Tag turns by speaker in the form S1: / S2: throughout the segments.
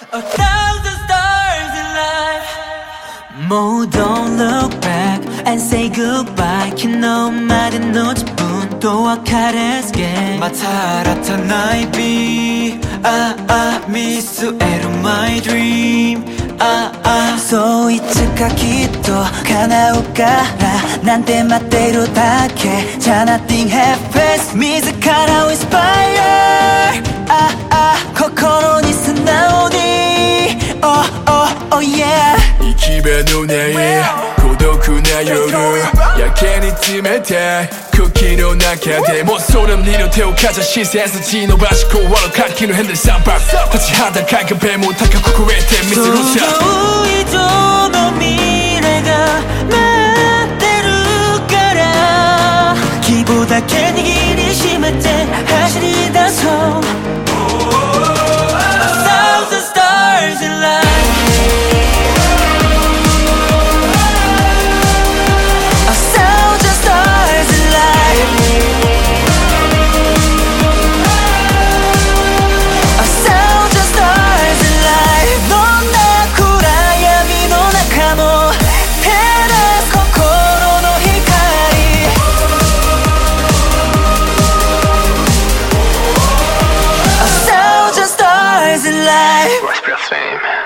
S1: A thousand stars in life. Mo, don't look back and say goodbye. 昨日までの自分と別れすけ。
S2: また新たな日々。ああ、見据える my dream。ああ、
S1: そういつかきっと叶うからなんて待っているだけじゃ Nothing happens 自らを inspire
S3: のない孤独な夜やけに冷たい空気の中でも空にの手をかざし背筋伸ばしこうわる活気の変で三拍立ちはだかい壁も高く超えて見せるさ
S1: 想像以上の未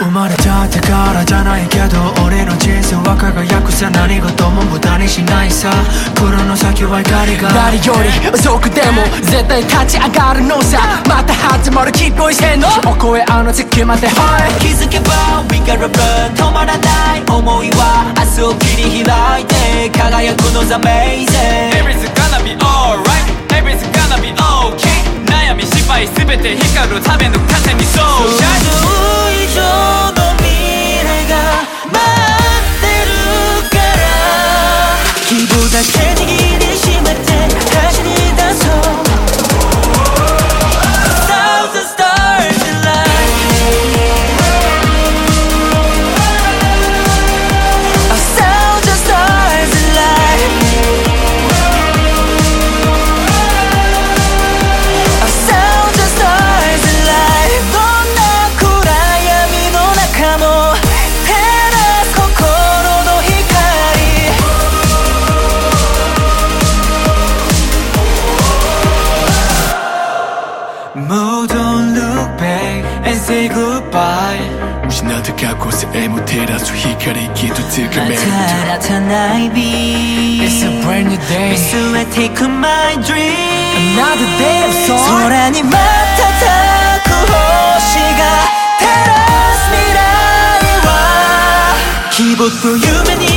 S3: 生まれたってからじゃないけど俺の人生は輝くさ。何事も無駄にしないさ。黒の先は光が。
S4: 誰より遅くでも絶対立ち上がるのさ。また始まるキープイセンのお声あの月まではい。
S1: 気づけば We gotta run 止まらない思いは明日を切り開いて輝くの The amazing
S5: Everything's gonna be alright Everything's gonna be okay 悩み失敗すべて光るための風にそう
S2: Mo don't look back and say goodbye
S3: 失った過去さえも照らす光きっとつか
S1: ま
S3: める
S1: た新たな日々
S4: It's a brand new day
S1: 見据えていく my dream
S4: Another day of song
S1: 空に瞬く星が照らす未来は希望と夢